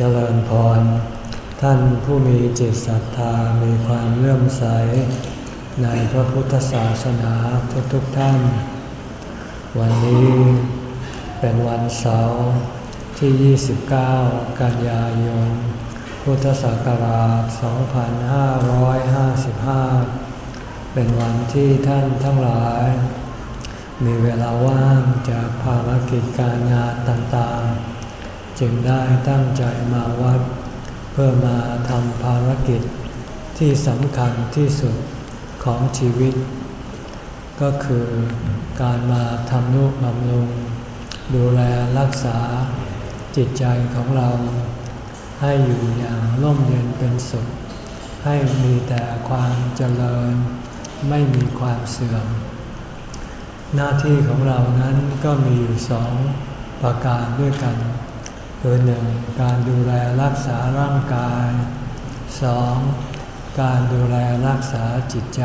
เจริญพร ท่านผู้มีจิตศรัทธามีความเลื่อมใส ในพระพุทธศาสนาทุกๆทท่าน วันนี้เป็นวันเสาร์ที่ 29 กันยายน พุทธศักราช 2555 เป็นวันที่ท่านทั้งหลาย มีเวลาว่างจากภารกิจการงานต่าง จึงได้ตั้งใจมาวัด เพื่อมาทำภารกิจที่สำคัญที่สุดของชีวิต ก็คือการมาทำนุบำรุง ดูแลรักษาจิตใจของเรา ให้อยู่อย่างร่มเย็นเป็นสุข ให้มีแต่ความเจริญ ไม่มีความเสื่อม หน้าที่ของเรานั้นก็มีอยู่สองประการด้วยกัน คือหนึ่งการดูแลรักษาร่างกายสองการดูแลรักษาจิตใจ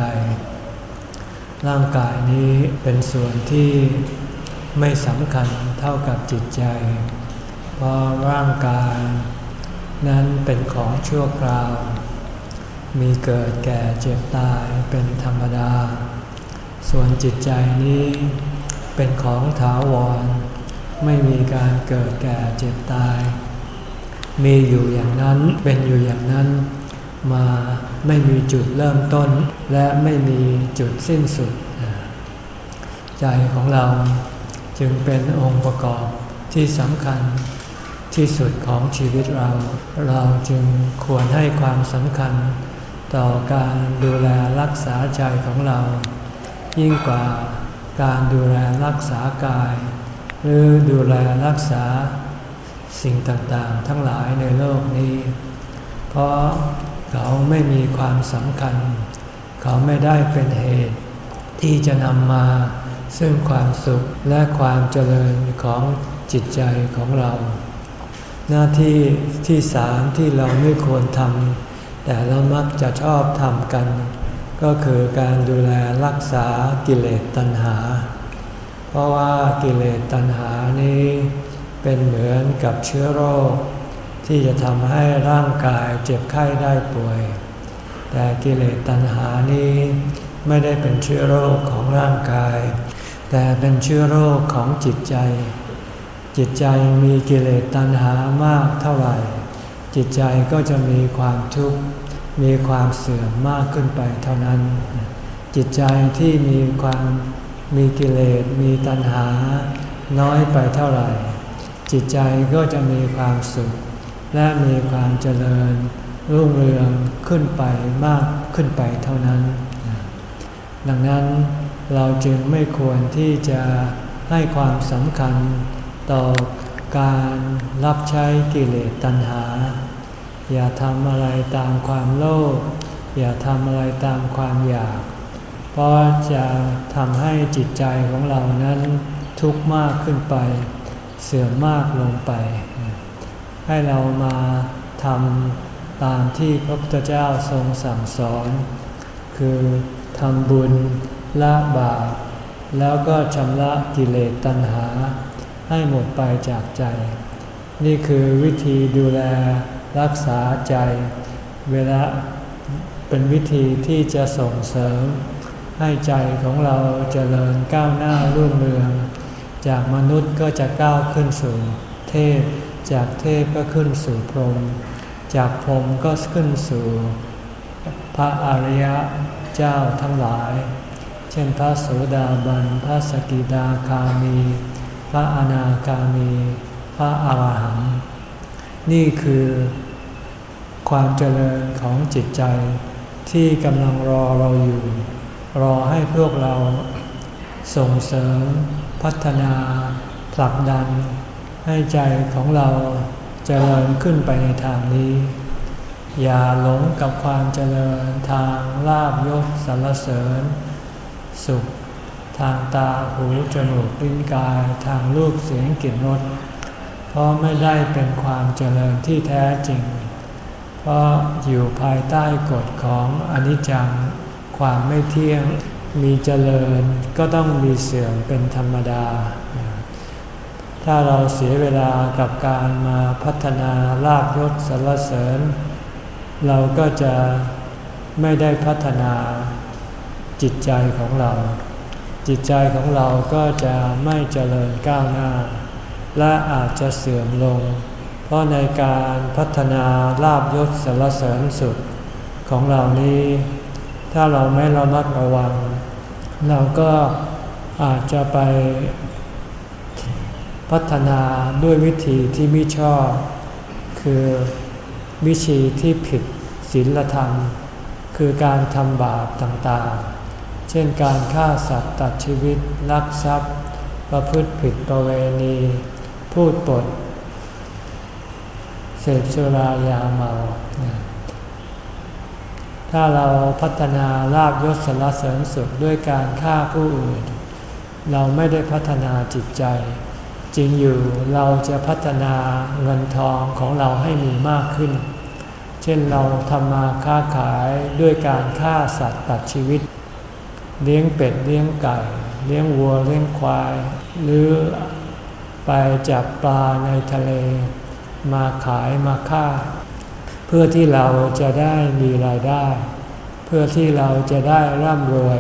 ร่างกายนี้เป็นส่วนที่ไม่สำคัญเท่ากับจิตใจ เพราะร่างกาย นั้นเป็นของชั่วคราว มีเกิดแก่เจ็บตายเป็นธรรมดา ส่วนจิตใจนี้เป็นของถาวร ไม่มีการเกิดแก่เจ็บตาย มีอยู่อย่างนั้นเป็นอยู่อย่างนั้น มาไม่มีจุดเริ่มต้น และไม่มีจุดสิ้นสุด ใจของเราจึงเป็นองค์ประกอบที่สำคัญที่สุดของชีวิตเรา เราจึงควรให้ความสำคัญ ต่อการดูแลรักษาใจของเรา ยิ่งกว่าการดูแลรักษากาย หรือดูแลรักษาสิ่งต่างๆ ทั้งหลายในโลกนี้ เพราะเขาไม่มีความสำคัญ เขาไม่ได้เป็นเหตุที่จะนำมาซึ่งความสุขและความเจริญของจิตใจของเรา หน้าที่ที่สามที่เราไม่ควรทำแต่เรามักจะชอบทำกัน ก็คือการดูแลรักษากิเลสตัณหา เพราะว่ากิเลสตัณหานี้เป็นเหมือนกับเชื้อโรค ที่จะทำให้ร่างกายเจ็บไข้ได้ป่วย แต่กิเลสตัณหานี้ไม่ได้เป็นเชื้อโรคของร่างกาย แต่เป็นเชื้อโรคของจิตใจ จิตใจมีกิเลสตัณหามากเท่าไหร่ จิตใจก็จะมีความทุกข์มีความเสื่อมมากขึ้นไปเท่านั้น จิตใจที่มีความ มีกิเลสมีตัณหา น้อยไปเท่าไหร่ จิตใจก็จะมีความสุข และมีความเจริญ รุ่งเรืองขึ้นไปมากขึ้นไปเท่านั้น ดังนั้นเราจึงไม่ควรที่จะให้ความสำคัญต่อการรับใช้กิเลสตัณหา อย่าทำอะไรตามความโลภอย่าทำอะไรตามความอยาก เพราะจะทำให้จิตใจของเรานั้นทุกข์มากขึ้นไป เสื่อมมากลงไป ให้เรามาทำตามที่พระพุทธเจ้าทรงสั่งสอน คือทำบุญละบาปแล้วก็ชำระกิเลสตัณหา ให้หมดไปจากใจ นี่คือวิธีดูแลรักษาใจ เวลาเป็นวิธีที่จะส่งเสริม ให้ใจของเราจเจริญก้าวหน้ารุ่งเรือง จากมนุษย์ก็จะก้าวขึ้นสู่เทพ จากเทพก็ขึ้นสู่พรหม จากพรหมก็ขึ้นสู่พระอริยเจ้าทั้งหลาย เช่นพระโสดาบัน พระสกิดาคามี พระอนาคามี พระอาหารหันต์ นี่คือความเจริญของจิตใจที่กำลังรอเราอยู่ รอให้พวกเราส่งเสริมพัฒนาผลักดัน ให้ใจของเราเจริญขึ้นไปในทางนี้ อย่าหลงกับความเจริญทางลาบยศสรรเสริญ สุข ทางตาหูจมูกลิ้นกายทางรูปเสียงกลิ่นรสเพราะไม่ได้เป็นความเจริญที่แท้จริง เพราะอยู่ภายใต้กฎของอนิจจัง ความไม่เที่ยง มีเจริญก็ต้องมีเสื่อมเป็นธรรมดา ถ้าเราเสียเวลากับการมาพัฒนาลาบยศสรรเสริญ เราก็จะไม่ได้พัฒนาจิตใจของเรา จิตใจของเราก็จะไม่เจริญก้าวหน้า และอาจจะเสื่อมลง เพราะในการพัฒนาลาบยศสรรเสริญสุดของเรานี้ ถ้าเราไม่ระมัดระวัง เราก็อาจจะไปพัฒนาด้วยวิธีที่ไม่ชอบ คือวิธีที่ผิดศีลธรรม คือการทำบาปต่างๆ เช่นการฆ่าสัตว์ตัดชีวิตลักทรัพย์ ประพฤติผิดประเวณี พูดปด เสพสุรายาเมา ถ้าเราพัฒนาลาบยศสารเสริญสุขด้วยการฆ่าผู้อื่น เราไม่ได้พัฒนาจิตใจ จริงอยู่เราจะพัฒนาเงินทองของเราให้มีมากขึ้น เช่นเราทำมาค้าขายด้วยการฆ่าสัตว์ตัดชีวิต เลี้ยงเป็ดเลี้ยงไก่ เลี้ยงวัวเลี้ยงควาย หรือไปจับปลาในทะเล มาขายมาฆ่า เพื่อที่เราจะได้มีรายได้ เพื่อที่เราจะได้ร่ำรวย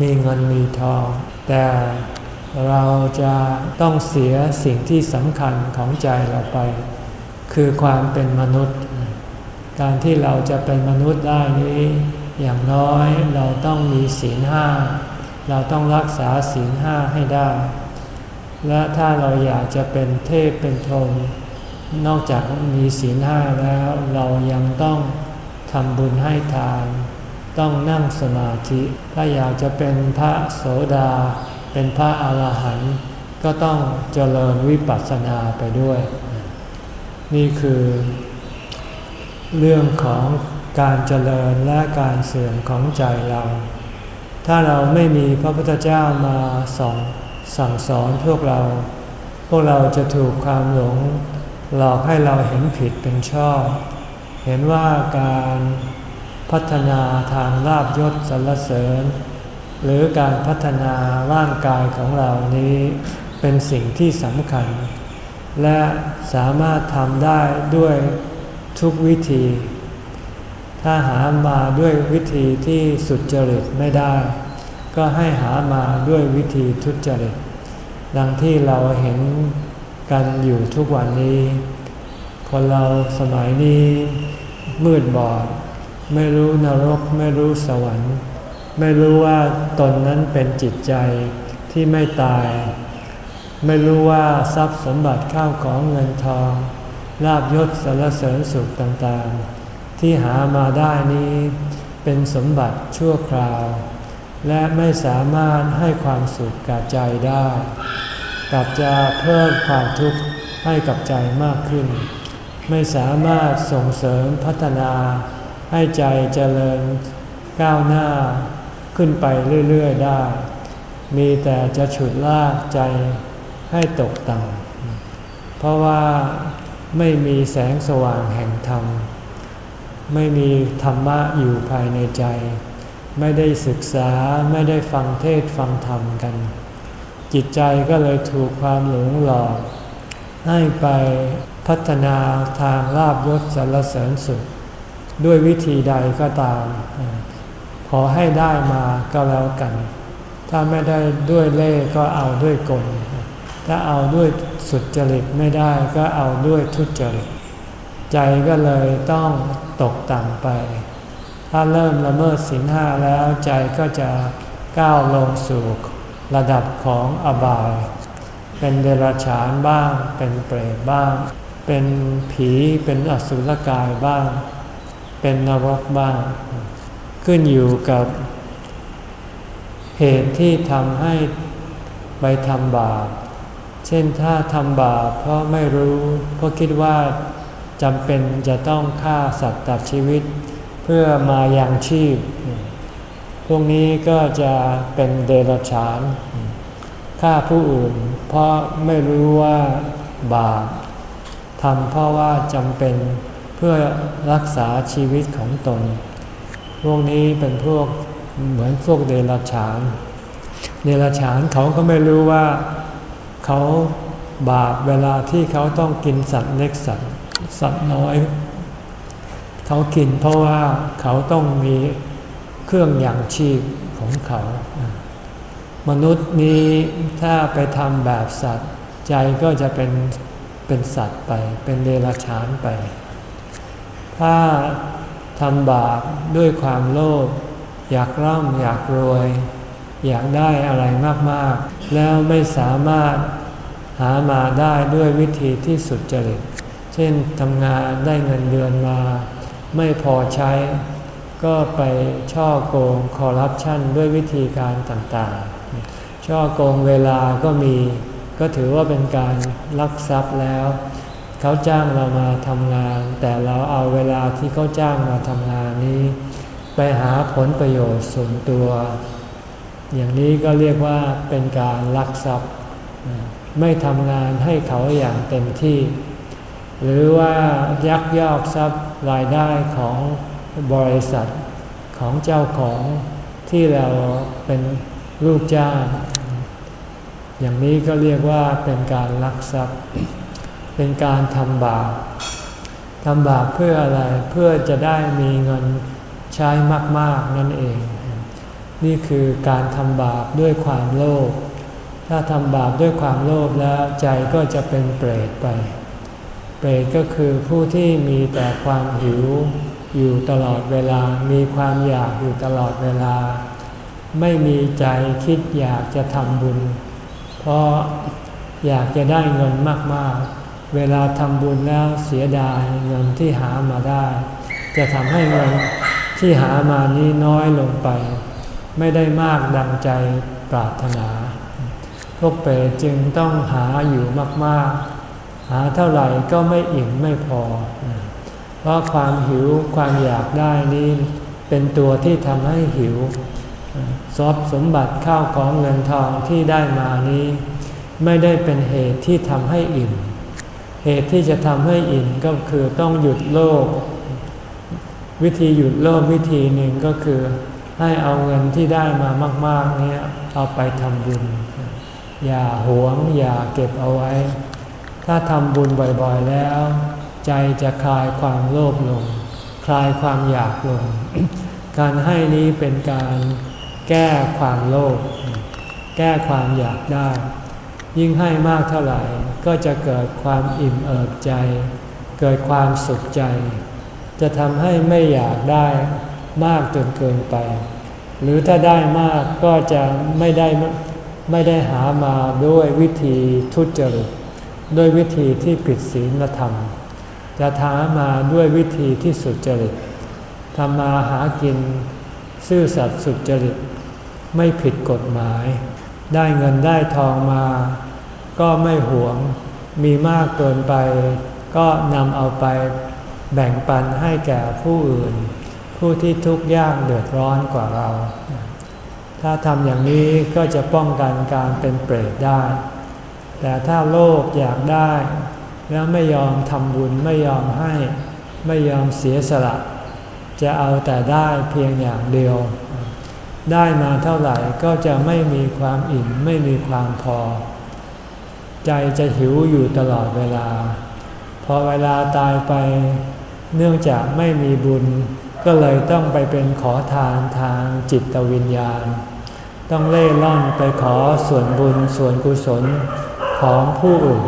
มีเงินมีทอง แต่เราจะต้องเสียสิ่งที่สำคัญของใจเราไป คือความเป็นมนุษย์ การที่เราจะเป็นมนุษย์ได้นี้ อย่างน้อยเราต้องมีศีลห้าเราต้องรักษาศีลห้าให้ได้ และถ้าเราอยากจะเป็นเทพเป็นทน นอกจากมีศีลห้าแล้วเรายังต้องทำบุญให้ทาน ต้องนั่งสมาธิ ถ้าอยากจะเป็นพระโสดา เป็นพระอาหารหันต์ก็ต้องเจริญวิปัสสนาไปด้วย นี่คือ เรื่องของการเจริญและการเสื่อมของใจเรา ถ้าเราไม่มีพระพุทธเจ้ามาสอนสั่งสอนพวกเรา พวกเราจะถูกความหลง หลอกให้เราเห็นผิดเป็นชอบ เห็นว่าการพัฒนาทางลาบยศสรรเสริญ หรือการพัฒนาร่างกายของเรานี้เป็นสิ่งที่สำคัญ และสามารถทำได้ด้วยทุกวิธี ถ้าหามาด้วยวิธีที่สุดจริตไม่ได้ ก็ให้หามาด้วยวิธีทุจริต ดังที่เราเห็น กันอยู่ทุกวันนี้ คนเราสมัยนี้มืดบอด ไม่รู้นรก ไม่รู้สวรรค์ ไม่รู้ว่าตนนั้นเป็นจิตใจที่ไม่ตาย ไม่รู้ว่าทรัพย์สมบัติข้าวของเงินทองลาบยศสารเสริญสุขต่างๆ ที่หามาได้นี้เป็นสมบัติชั่วคราว และไม่สามารถให้ความสุขกับใจได้ กลับจะเพิ่มความทุกข์ให้กับใจมากขึ้น ไม่สามารถส่งเสริมพัฒนา ให้ใจเจริญก้าวหน้าขึ้นไปเรื่อยๆได้ มีแต่จะฉุดลากใจให้ตกต่ำเพราะว่าไม่มีแสงสว่างแห่งธรรม ไม่มีธรรมะอยู่ภายในใจ ไม่ได้ศึกษาไม่ได้ฟังเทศฟังธรรมกัน จิตใจก็เลยถูกความหลงหลอก ให้ไปพัฒนาทางลาบยศสรรเสริญสุข ด้วยวิธีใดก็ตาม ขอให้ได้มาก็แล้วกัน ถ้าไม่ได้ด้วยเล่ก็เอาด้วยกล ถ้าเอาด้วยสุดจริตไม่ได้ก็เอาด้วยทุจริต ใจก็เลยต้องตกต่ำไป ถ้าเริ่มละเมิดศีลห้าแล้วใจก็จะก้าวลงสู่ ระดับของอบาย เป็นเดรัจฉานบ้าง เป็นเปรตบ้าง เป็นผีเป็นอสุรกายบ้าง เป็นนรกบ้าง ขึ้นอยู่กับเหตุที่ทำให้ไปทำบาป เช่นถ้าทำบาปเพราะไม่รู้เพราะคิดว่าจำเป็นจะต้องฆ่าสัตว์ตัดชีวิต เพื่อมายังชีพ พวกนี้ก็จะเป็นเดรัจฉานฆ่าผู้อื่น เพราะไม่รู้ว่าบาปทำเพราะว่าจำเป็นเพื่อรักษาชีวิตของตน พวกนี้เป็นพวกเหมือนพวกเดรัจฉาน เดรัจฉานเขาก็ไม่รู้ว่าเขาบาปเวลาที่เขาต้องกินสัตว์เล็กสัตว์สัตว์น้อย เขากินเพราะว่าเขาต้องมี เครื่องอย่างชีพของเขา มนุษย์นี้ถ้าไปทำแบบสัตว์ ใจก็จะเป็นเป็นสัตว์ไป เป็นเดรัจฉานไป ถ้าทำบาปด้วยความโลภอยากร่ำอยากรวย อยากได้อะไรมากๆ แล้วไม่สามารถหามาได้ด้วยวิธีที่สุดจริต เช่นทำงานได้เงินเดือนมา ไม่พอใช้ ก็ไปช่อโกงคอร์รัปชันด้วยวิธีการต่างๆ ช่อโกงเวลาก็มี ก็ถือว่าเป็นการลักทรัพย์แล้ว เขาจ้างเรามาทำงาน แต่เราเอาเวลาที่เขาจ้างมาทำงานนี้ ไปหาผลประโยชน์ส่วนตัว อย่างนี้ก็เรียกว่าเป็นการลักทรัพย์ ไม่ทำงานให้เขาอย่างเต็มที่ หรือว่ายักยอกทรัพย์รายได้ของ บริษัทของเจ้าของที่เราเป็นลูกจ้าง อย่างนี้ก็เรียกว่าเป็นการลักทรัพย์ เป็นการทำบาปทำบาปเพื่ออะไรเพื่อจะได้มีเงินใช้มาก ๆ นั่นเอง นี่คือการทำบาปด้วยความโลภถ้าทำบาปด้วยความโลภแล้วใจก็จะเป็นเปรตไป เปรตก็คือผู้ที่มีแต่ความหิว อยู่ตลอดเวลา มีความอยากอยู่ตลอดเวลา ไม่มีใจคิดอยากจะทำบุญ เพราะอยากจะได้เงินมากๆ เวลาทำบุญแล้วเสียดายเงินที่หามาได้ จะทำให้เงินที่หามานี้น้อยลงไป ไม่ได้มากดังใจปรารถนา พวกเปรตจึงต้องหาอยู่มากๆ หาเท่าไหร่ก็ไม่อิ่มไม่พอ เพราะความหิวความอยากได้นี้เป็นตัวที่ทำให้หิวทรัพย์สมบัติข้าวของเงินทองที่ได้มานี้ ไม่ได้เป็นเหตุที่ทำให้อิ่ม เหตุที่จะทำให้อิ่มก็คือต้องหยุดโลกวิธีหยุดโลกวิธีหนึ่งก็คือให้เอาเงินที่ได้มามากๆนี้เอาไปทำบุญ อย่าหวงอย่าเก็บเอาไว้ ถ้าทำบุญบ่อยๆแล้ว ใจจะคลายความโลภลง คลายความอยากลง การให้นี้เป็นการแก้ความโลภแก้ความอยากได้ ยิ่งให้มากเท่าไหร่ ก็จะเกิดความอิ่มเอิบใจ เกิดความสุขใจ จะทำให้ไม่อยากได้มากจนเกินไป หรือถ้าได้มากก็จะไม่ได้ไม่ได้หามาด้วยวิธีทุจริต ด้วยวิธีที่ผิดศีลธรรม จะหามาด้วยวิธีที่สุจริตทำมาหากิน ซื่อสัตย์สุจริต ไม่ผิดกฎหมาย ได้เงินได้ทองมา ก็ไม่หวง มีมากเกินไป ก็นำเอาไปแบ่งปันให้แก่ผู้อื่น ผู้ที่ทุกข์ยากเดือดร้อนกว่าเรา ถ้าทำอย่างนี้ก็จะป้องกันการเป็นเปรตได้ แต่ถ้าโลภอยากได้ แล้วไม่ยอมทำบุญไม่ยอมให้ไม่ยอมเสียสละ จะเอาแต่ได้เพียงอย่างเดียว ได้มาเท่าไหร่ก็จะไม่มีความอิ่มไม่มีความพอ ใจจะหิวอยู่ตลอดเวลา พอเวลาตายไป เนื่องจากไม่มีบุญ ก็เลยต้องไปเป็นขอทานทางจิตวิญญาณ ต้องเล่ล่อนไปขอส่วนบุญส่วนกุศลของผู้อื่น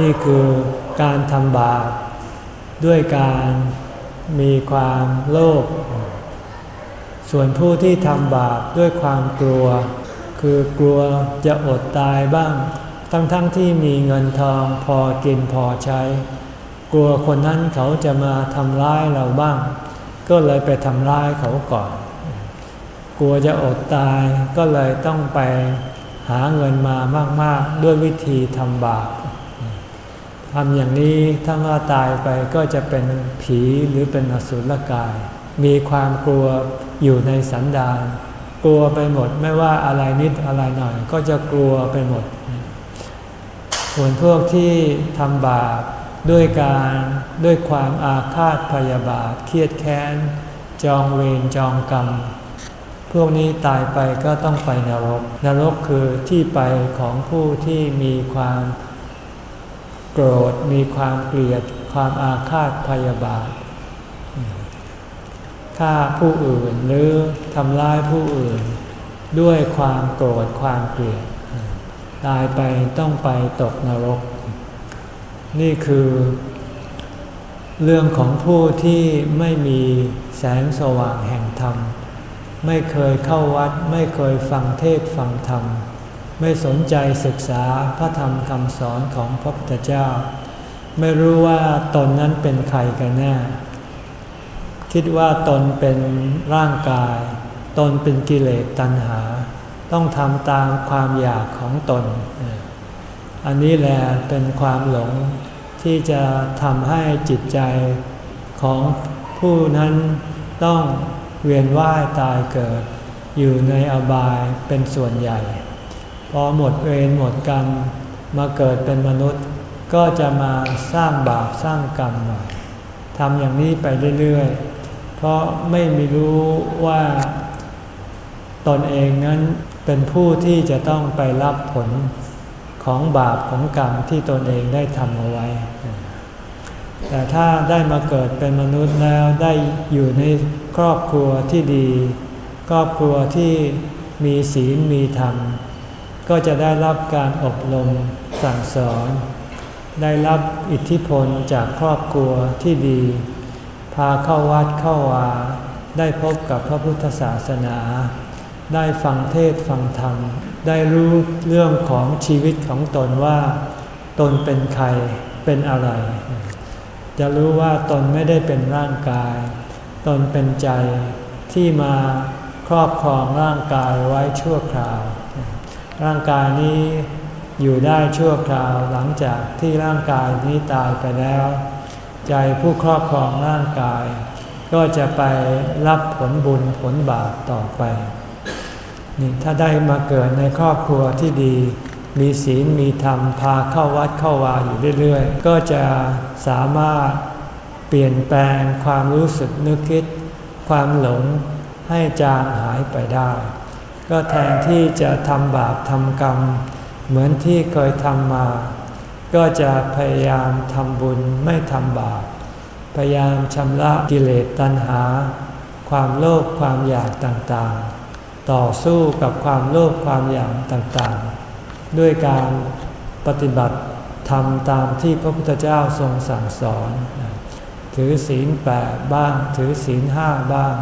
นี่คือการทำบาปด้วยการมีความโลภ ส่วนผู้ที่ทำบาปด้วยความกลัว คือกลัวจะอดตายบ้าง ทั้งๆทที่มีเงินทองพอกินพอใช้ กลัวคนนั้นเขาจะมาทำร้ายเราบ้าง ก็เลยไปทำร้ายเขาก่อน กลัวจะอดตายก็เลยต้องไปหาเงินมามาก ๆ ด้วยวิธีทำบาป ทำอย่างนี้ถ้าว่าตายไปก็จะเป็นผีหรือเป็นอสุรกาย มีความกลัวอยู่ในสันดานกลัวไปหมดไม่ว่าอะไรนิดอะไรหน่อย ก็จะกลัวไปหมด ส่วนพวกที่ทำบาปด้วยการด้วยความอาฆาตพยาบาทเครียดแค้น จองเวรจองกรรมพพวกนี้ตายไปก็ต้องไปนรก นรกคือที่ไปของผู้ที่มีความ โกรธมีความเกลียดความอาฆาตพยาบาทฆ่าผู้อื่นหรือทำร้ายผู้อื่น ด้วยความโกรธความเกลียด ตายไปต้องไปตกนรก นี่คือ เรื่องของผู้ที่ไม่มีแสงสว่างแห่งธรรม ไม่เคยเข้าวัดไม่เคยฟังเทศฟังธรรม ไม่สนใจศึกษาพระธรรมคำสอนของพระพุทธเจ้า ไม่รู้ว่าตนนั้นเป็นใครกันแน่ คิดว่าตนเป็นร่างกาย ตนเป็นกิเลสตัณหา ต้องทำตามความอยากของตน อันนี้แหละเป็นความหลงที่จะทำให้จิตใจของผู้นั้นต้องเวียนว่ายตายเกิด อยู่ในอบายเป็นส่วนใหญ่ พอหมดเวรหมดกรรมมาเกิดเป็นมนุษย์ ก็จะมาสร้างบาปสร้างกรรมใหม่ทำอย่างนี้ไปเรื่อยๆ เพราะไม่มีรู้ว่า ตนเองนั้นเป็นผู้ที่จะต้องไปรับผลของบาปของกรรมที่ตนเองได้ทำเอาไว้ แต่ถ้าได้มาเกิดเป็นมนุษย์แล้วได้อยู่ในครอบครัวที่ดี ครอบครัวที่มีศีลมีธรรม ก็จะได้รับการอบรมสั่งสอน ได้รับอิทธิพลจากครอบครัวที่ดี พาเข้าวัดเข้าวา ได้พบกับพระพุทธศาสนา ได้ฟังเทศฟังธรรม ได้รู้เรื่องของชีวิตของตนว่า ตนเป็นใครเป็นอะไร จะรู้ว่าตนไม่ได้เป็นร่างกาย ตนเป็นใจที่มาครอบครองร่างกายไว้ชั่วคราว ร่างกายนี้อยู่ได้ชั่วคราวหลังจากที่ร่างกายนี้ตายไปแล้ว ใจผู้ครอบครองร่างกาย ก็จะไปรับผลบุญผลบาปต่อไปนี่ถ้าได้มาเกิดในครอบครัวที่ดี มีศีลมีธรรมพาเข้าวัดเข้าวาอยู่เรื่อยๆ ก็จะสามารถเปลี่ยนแปลงความรู้สึกนึกคิด ความหลงให้จางหายไปได้ ก็แทนที่จะทำบาปทำกรรม เหมือนที่เคยทำมา ก็จะพยายามทำบุญไม่ทำบาป พยายามชำระกิเลสตัณหา ความโลภความอยากต่างๆ ต่อสู้กับความโลภความอยากต่างๆ ด้วยการปฏิบัติทำตามที่พระพุทธเจ้าทรงสั่งสอน ถือศีลแปดบ้าง ถือศีลห้าบ้าง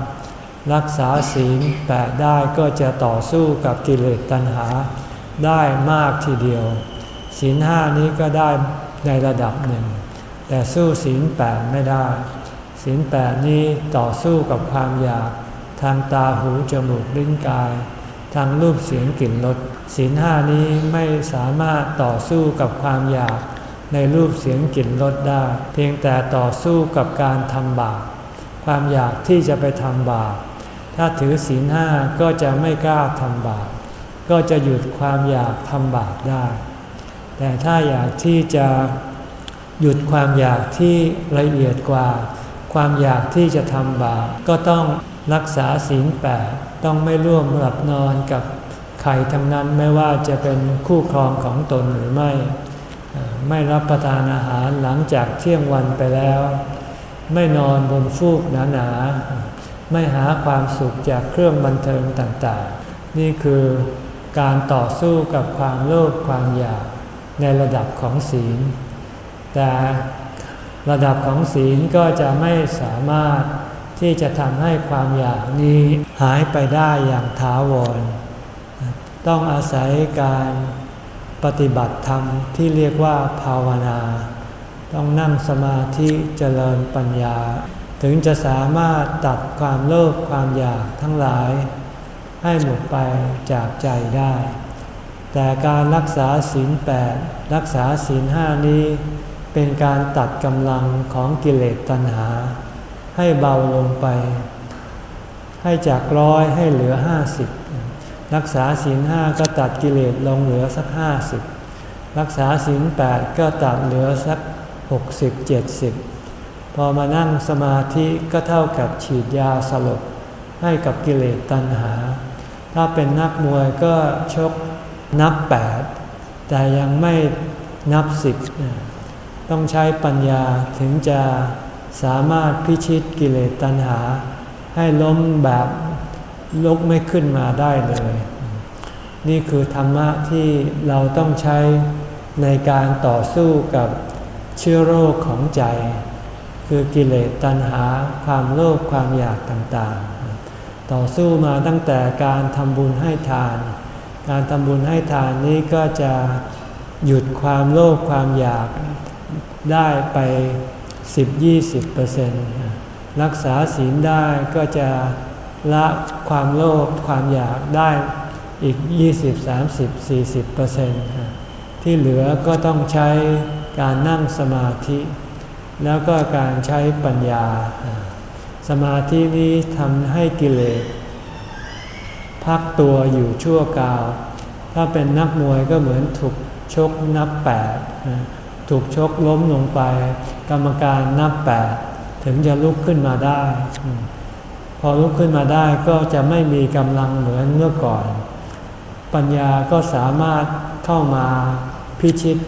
รักษาศีลแปดได้ก็จะต่อสู้กับกิเลสตัณหาได้มากทีเดียว ศีลห้านี้ก็ได้ในระดับหนึ่ง แต่สู้ศีลแปดไม่ได้ ศีลแปดนี้ต่อสู้กับความอยาก ทางตาหูจมูกลิ้นกาย ทางรูปเสียงกลิ่นรสศีลห้านี้ไม่สามารถต่อสู้กับความอยากในรูปเสียงกลิ่นรสได้ เพียงแต่ต่อสู้กับการทำบาปความอยากที่จะไปทำบาป ถ้าถือศีลห้าก็จะไม่กล้าทำบาปก็จะหยุดความอยากทำบาปได้ แต่ถ้าอยากที่จะหยุดความอยากที่ละเอียดกว่า ความอยากที่จะทำบาปก็ต้องรักษาศีลแปดต้องไม่ร่วมหลับนอนกับใครทั้งนั้นไม่ว่าจะเป็นคู่ครองของตนหรือไม่ ไม่รับประทานอาหารหลังจากเที่ยงวันไปแล้ว ไม่นอนบนฟูกหนาๆ ไม่หาความสุขจากเครื่องบันเทิงต่างๆ นี่คือการต่อสู้กับความโลภความอยากในระดับของศีล แต่ระดับของศีลก็จะไม่สามารถที่จะทำให้ความอยากนี้หายไปได้อย่างถาวร ต้องอาศัยการปฏิบัติธรรมที่เรียกว่าภาวนา ต้องนั่งสมาธิเจริญปัญญา ถึงจะสามารถตัดความโลภความอยากทั้งหลาย ให้หมดไปจากใจได้ แต่การรักษาศีลแปดรักษาศีลห้านี้ เป็นการตัดกำลังของกิเลสตัณหา ให้เบาลงไป ให้จากร้อยให้เหลือห้าสิบรักษาศีลห้าก็ตัดกิเลสลงเหลือสักห้าสิบรักษาศีลแปดก็ตัดเหลือสักหกสิบเจ็ดสิบ พอมานั่งสมาธิก็เท่ากับฉีดยาสลบให้กับกิเลสตัณหา ถ้าเป็นนักมวยก็ชกนับแปดแต่ยังไม่นับสิบต้องใช้ปัญญาถึงจะสามารถพิชิตกิเลสตัณหา ให้ล้มแบบลุกไม่ขึ้นมาได้เลย นี่คือธรรมะที่เราต้องใช้ในการต่อสู้กับเชื้อโรคของใจ คือกิเลสตัณหาความโลภความอยากต่างๆ ต่อสู้มาตั้งแต่การทำบุญให้ทาน การทำบุญให้ทานนี้ก็จะหยุดความโลภความอยากได้ไป 10-20%รักษาศีลได้ก็จะละความโลภความอยากได้อีก 20-30-40%ที่เหลือก็ต้องใช้การนั่งสมาธิ แล้วก็การใช้ปัญญา สมาธินี้ทำให้กิเลสพักตัวอยู่ชั่วกาว ถ้าเป็นนักมวยก็เหมือนถูกชกนับแปดถูกชกล้มลงไป กรรมการนับแปดถึงจะลุกขึ้นมาได้ พอลุกขึ้นมาได้ก็จะไม่มีกำลังเหมือนเมื่อก่อน ปัญญาก็สามารถเข้ามาพิชิต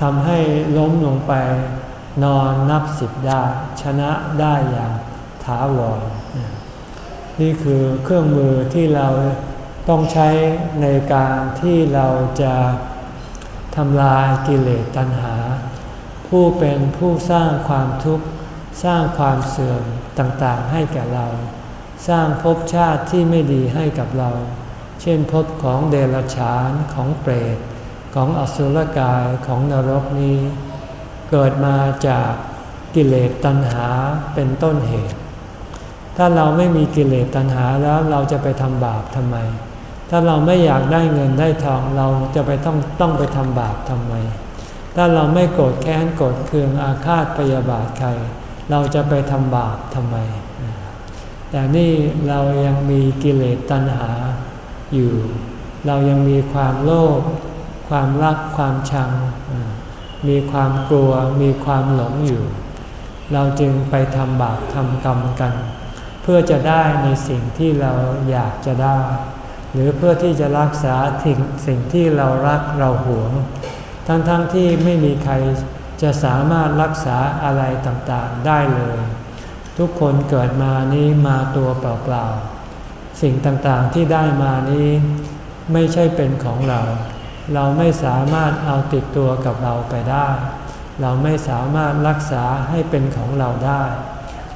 ทำให้ล้มลงไปนอนนับสิบได้ชนะได้อย่างถาวร นี่คือเครื่องมือที่เราต้องใช้ในการที่เราจะทำลายกิเลสตัณหา ผู้เป็นผู้สร้างความทุกข์สร้างความเสื่อมต่างๆให้แก่เรา สร้างภพชาติที่ไม่ดีให้กับเรา เช่นภพของเดรัจฉานของเปรต ของอสุรกายของนรกนี้ เกิดมาจากกิเลสตัณหาเป็นต้นเหตุ ถ้าเราไม่มีกิเลสตัณหาแล้วเราจะไปทำบาปทำไม ถ้าเราไม่อยากได้เงินได้ทองเราจะไปต้องต้องไปทำบาปทำไม ถ้าเราไม่โกรธแค้นโกรธเคืองอาฆาตพยาบาทใคร เราจะไปทำบาปทำไม แต่นี่เรายังมีกิเลสตัณหาอยู่ เรายังมีความโลภ ความรักความชัง มีความกลัวมีความหลงอยู่ เราจึงไปทำบาปทำกรรมกัน เพื่อจะได้ในสิ่งที่เราอยากจะได้ หรือเพื่อที่จะรักษาสิ่งสิ่งที่เรารักเราหวง ทั้งๆทที่ไม่มีใครจะสามารถรักษาอะไรต่างๆได้เลย ทุกคนเกิดมานี้มาตัวเปล่าๆสิ่งต่างๆที่ได้มานี้ไม่ใช่เป็นของเรา เราไม่สามารถเอาติดตัวกับเราไปได้ เราไม่สามารถรักษาให้เป็นของเราได้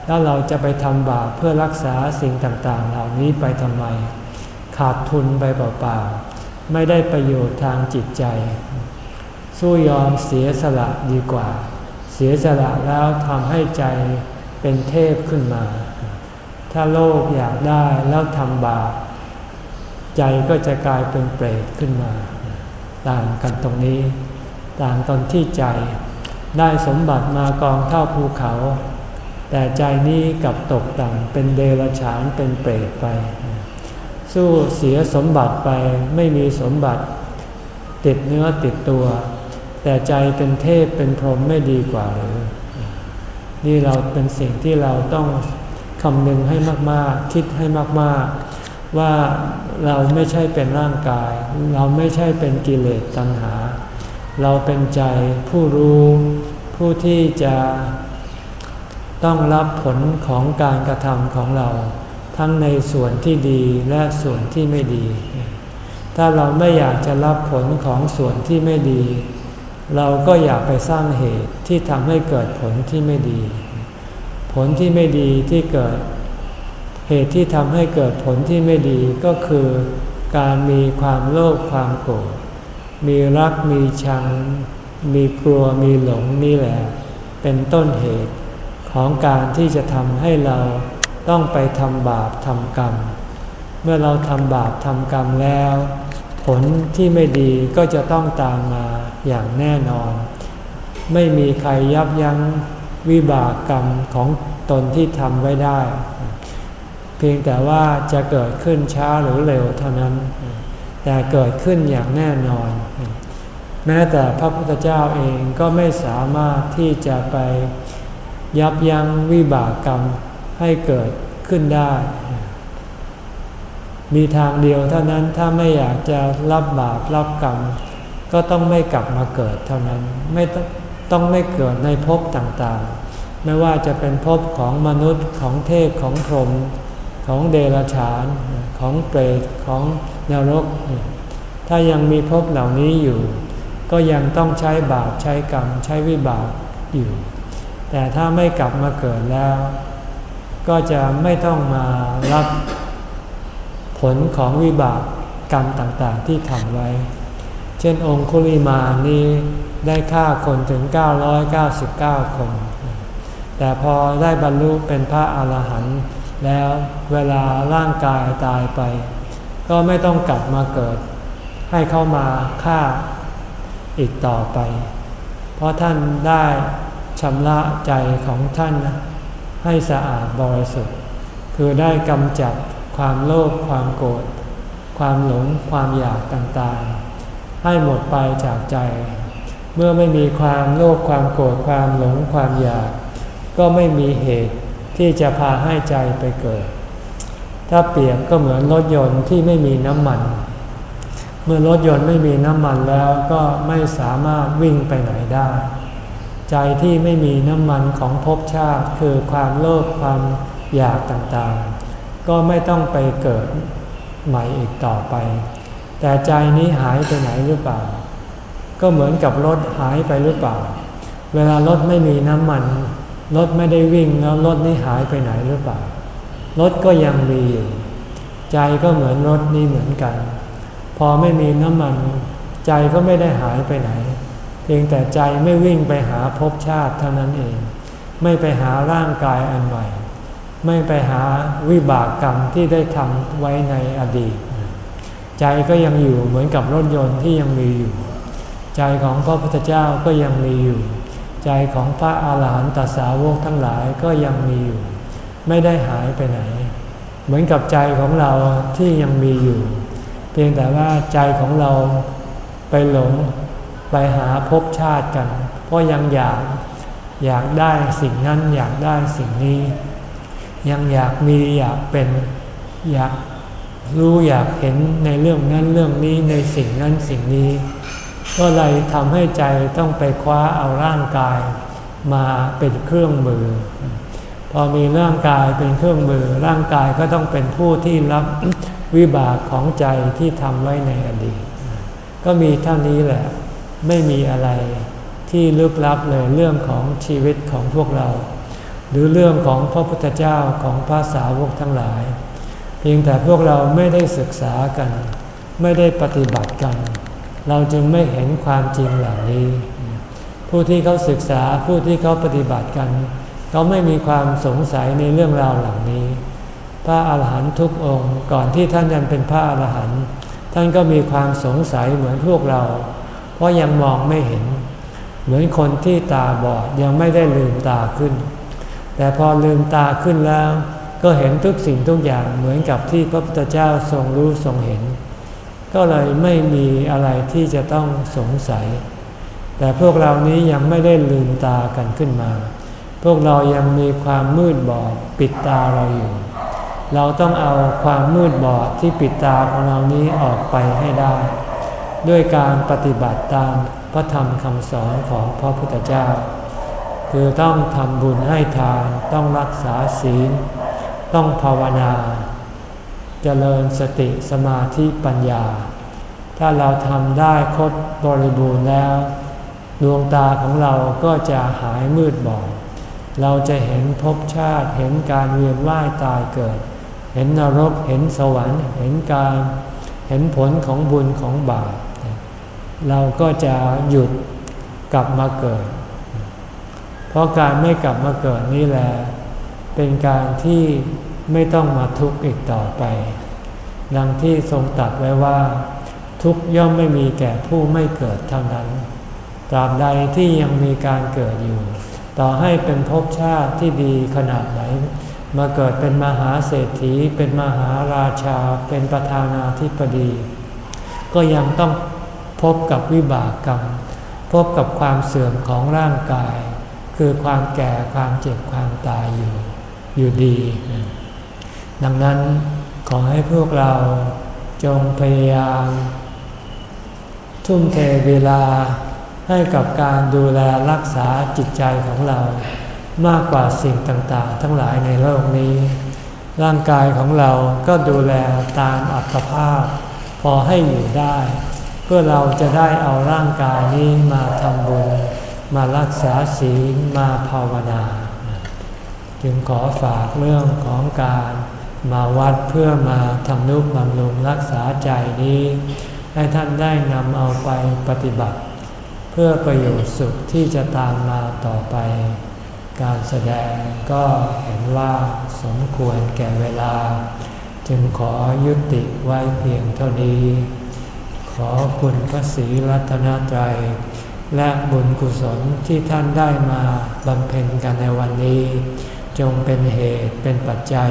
แล้วเราจะไปทำบาปเพื่อรักษาสิ่งต่างๆ เหล่านี้ไปทำไม ขาดทุนไปเปล่าๆ ไม่ได้ประโยชน์ทางจิตใจ สู้ยอมเสียสละดีกว่า เสียสละแล้วทำให้ใจเป็นเทพขึ้นมา ถ้าโลกอยากได้แล้วทำบาปใจก็จะกลายเป็นเปรตขึ้นมา ต่างกันตรงนี้ ต่างตอนที่ใจ ได้สมบัติมากองเท่าภูเขา แต่ใจนี้กับตกต่ำเป็นเดรัจฉานเป็นเปรตไป สู้เสียสมบัติไปไม่มีสมบัติ ติดเนื้อติดตัว แต่ใจเป็นเทพเป็นพรหมไม่ดีกว่าหรือนี่เราเป็นสิ่งที่เราต้องคำนึงให้มากๆ คิดให้มากๆ ว่าเราไม่ใช่เป็นร่างกาย เราไม่ใช่เป็นกิเลสตัณหา เราเป็นใจผู้รู้ผู้ที่จะต้องรับผลของการกระทำของเรา ทั้งในส่วนที่ดีและส่วนที่ไม่ดี ถ้าเราไม่อยากจะรับผลของส่วนที่ไม่ดี เราก็อยากไปสร้างเหตุที่ทำให้เกิดผลที่ไม่ดี ผลที่ไม่ดีที่เกิด เหตุที่ทำให้เกิดผลที่ไม่ดีก็คือ การมีความโลภความโกรธมีรักมีชัง มีกลัวมีหลงนี่แหละ เป็นต้นเหตุของการที่จะทำให้เราต้องไปทำบาปทำกรรม เมื่อเราทำบาปทำกรรมแล้ว ผลที่ไม่ดีก็จะต้องตามมาอย่างแน่นอน ไม่มีใครยับยั้งวิบากกรรมของตนที่ทำไว้ได้ เพียงแต่ว่าจะเกิดขึ้นช้าหรือเร็วเท่านั้น แต่เกิดขึ้นอย่างแน่นอน แม้แต่พระพุทธเจ้าเองก็ไม่สามารถที่จะไปยับยั้งวิบากกรรมให้เกิดขึ้นได้ มีทางเดียวเท่านั้นถ้าไม่อยากจะรับบาปรับกรรม ก็ต้องไม่กลับมาเกิดเท่านั้นไม่ต้องต้องไม่เกิดในภพต่างๆ ไม่ว่าจะเป็นภพของมนุษย์ของเทพของพรหม ของเดรัจฉานของเปรตของนรก ถ้ายังมีภพเหล่านี้อยู่ ก็ยังต้องใช้บาปใช้กรรมใช้วิบากอยู่ แต่ถ้าไม่กลับมาเกิดแล้ว ก็จะไม่ต้องมารับผลของวิบากกรรมต่างๆที่ทำไว้ เช่นองคุลิมานี้ได้ฆ่าคนถึง 999 คน แต่พอได้บรรลุเป็นพระอาหารหันต์ แล้วเวลาร่างกายตายไป ก็ไม่ต้องกลับมาเกิด ให้เข้ามาฆ่าอีกต่อไป เพราะท่านได้ชำระใจของท่านให้สะอาดบริสุทธิ์ คือได้กำจัดความโลภความโกรธความหลงความอยากต่างๆ ให้หมดไปจากใจ เมื่อไม่มีความโลภความโกรธความหลงความอยาก ก็ไม่มีเหตุ ที่จะพาให้ใจไปเกิด ถ้าเปรียบก็เหมือนรถยนต์ที่ไม่มีน้ำมัน เมื่อรถยนต์ไม่มีน้ำมันแล้วก็ไม่สามารถวิ่งไปไหนได้ ใจที่ไม่มีน้ำมันของภพชาติคือความโลภความอยากต่างๆ ก็ไม่ต้องไปเกิดใหม่อีกต่อไป แต่ใจนี้หายไปไหนหรือเปล่า ก็เหมือนกับรถหายไปหรือเปล่า เวลารถไม่มีน้ำมัน รถไม่ได้วิ่งแล้วรถนี้หายไปไหนหรือเปล่า รถก็ยังมีอยู่ ใจก็เหมือนรถนี้เหมือนกัน พอไม่มีน้ำมัน ใจก็ไม่ได้หายไปไหน เพียงแต่ใจไม่วิ่งไปหาภพชาติเท่านั้นเอง ไม่ไปหาร่างกายอันใหม่ ไม่ไปหาวิบากกรรมที่ได้ทำไว้ในอดีต ใจก็ยังอยู่เหมือนกับรถยนต์ที่ยังมีอยู่ ใจของพระพุทธเจ้าก็ยังมีอยู่ ใจของพระอาหารหันตสาวกทั้งหลายก็ยังมีอยู่ ไม่ได้หายไปไหน เหมือนกับใจของเราที่ยังมีอยู่ เพียงแต่ว่าใจของเราไปหลงไปหาภพชาติกัน เพราะยังอยากอยากได้สิ่งนั้นอยากได้สิ่งนี้ ยังอยากมีอยากเป็นอยากรู้อยากเห็นในเรื่องนั้นเรื่องนี้ในสิ่งนั้นสิ่งนี้ ก็เลยทำให้ใจต้องไปคว้าเอาร่างกายมาเป็นเครื่องมือ พอมีร่างกายเป็นเครื่องมือ ร่างกายก็ต้องเป็นผู้ที่รับวิบากของใจที่ทำไว้ในอดีต ก็มีเท่านี้แหละ ไม่มีอะไรที่ลึกลับเลยเรื่องของชีวิตของพวกเรา หรือเรื่องของพระพุทธเจ้าของพระสาวกทั้งหลาย เพียงแต่พวกเราไม่ได้ศึกษากัน ไม่ได้ปฏิบัติกัน เราจึงไม่เห็นความจริงเหล่านี้ ผู้ที่เขาศึกษาผู้ที่เขาปฏิบัติกันเขาไม่มีความสงสัยในเรื่องราวเหล่านี้ พระอาหารหันตุกองค์ก่อนที่ท่านยังเป็นพระอาหารหันต์ท่านก็มีความสงสัยเหมือนพวกเรา เพราะยังมองไม่เห็น เหมือนคนที่ตาบอดยังไม่ได้ลืมตาขึ้น แต่พอลืมตาขึ้นแล้ว ก็เห็นทุกสิ่งทุกอย่างเหมือนกับที่พระพุทธเจ้าทรงรู้ทรงเห็น ก็เลยไม่มีอะไรที่จะต้องสงสัย แต่พวกเรานี้ยังไม่ได้ลืมตากันขึ้นมา พวกเรายังมีความมืดบอดปิดตาเราอยู่ เราต้องเอาความมืดบอดที่ปิดตาของเรานี้ออกไปให้ได้ ด้วยการปฏิบัติตามพระธรรมคำสอนของพระพุทธเจ้า คือต้องทำบุญให้ทาน ต้องรักษาศีล ต้องภาวนา เจริญสติสมาธิปัญญา ถ้าเราทำได้ครบบริบูรณ์แล้ว ดวงตาของเราก็จะหายมืดบอด เราจะเห็นภพชาติเห็นการเวียนว่ายตายเกิด เห็นนรกเห็นสวรรค์เห็นการเห็นผลของบุญของบาปเราก็จะหยุดกลับมาเกิด เพราะการไม่กลับมาเกิดนี่แหละเป็นการที่ ไม่ต้องมาทุกข์อีกต่อไป ดังที่ทรงตัดไว้ว่า ทุกย่อมไม่มีแก่ผู้ไม่เกิดเท่านั้น ตราบใดที่ยังมีการเกิดอยู่ ต่อให้เป็นภพชาติที่ดีขนาดไหน มาเกิดเป็นมหาเศรษฐี เป็นมหาราชา เป็นประธานาธิบดี ก็ยังต้องพบกับวิบากกรรม พบกับความเสื่อมของร่างกาย คือความแก่ความเจ็บความตายอยู่ อยู่ดี ดังนั้นขอให้พวกเราจงพยายาม ทุ่มเทเวลาให้กับการดูแลรักษาจิตใจของเรา มากกว่าสิ่งต่างๆ ทั้งหลายในโลกนี้ ร่างกายของเราก็ดูแลตามอัตภาพ พอให้อยู่ได้ เพื่อเราจะได้เอาร่างกายนี้มาทำบุญ มารักษาศีลมาภาวนา จึงขอฝากเรื่องของการ มาวัดเพื่อมาทำนุบำรุงรักษาใจนี้ ให้ท่านได้นำเอาไปปฏิบัติ เพื่อประโยชน์สุขที่จะตามมาต่อไป การแสดงก็เห็นว่าสมควรแก่เวลา จึงขอยุติไว้เพียงเท่านี้ ขอคุณพระศรีรัตนตรัยและบุญกุศลที่ท่านได้มาบำเพ็ญกันในวันนี้ จงเป็นเหตุเป็นปัจจัย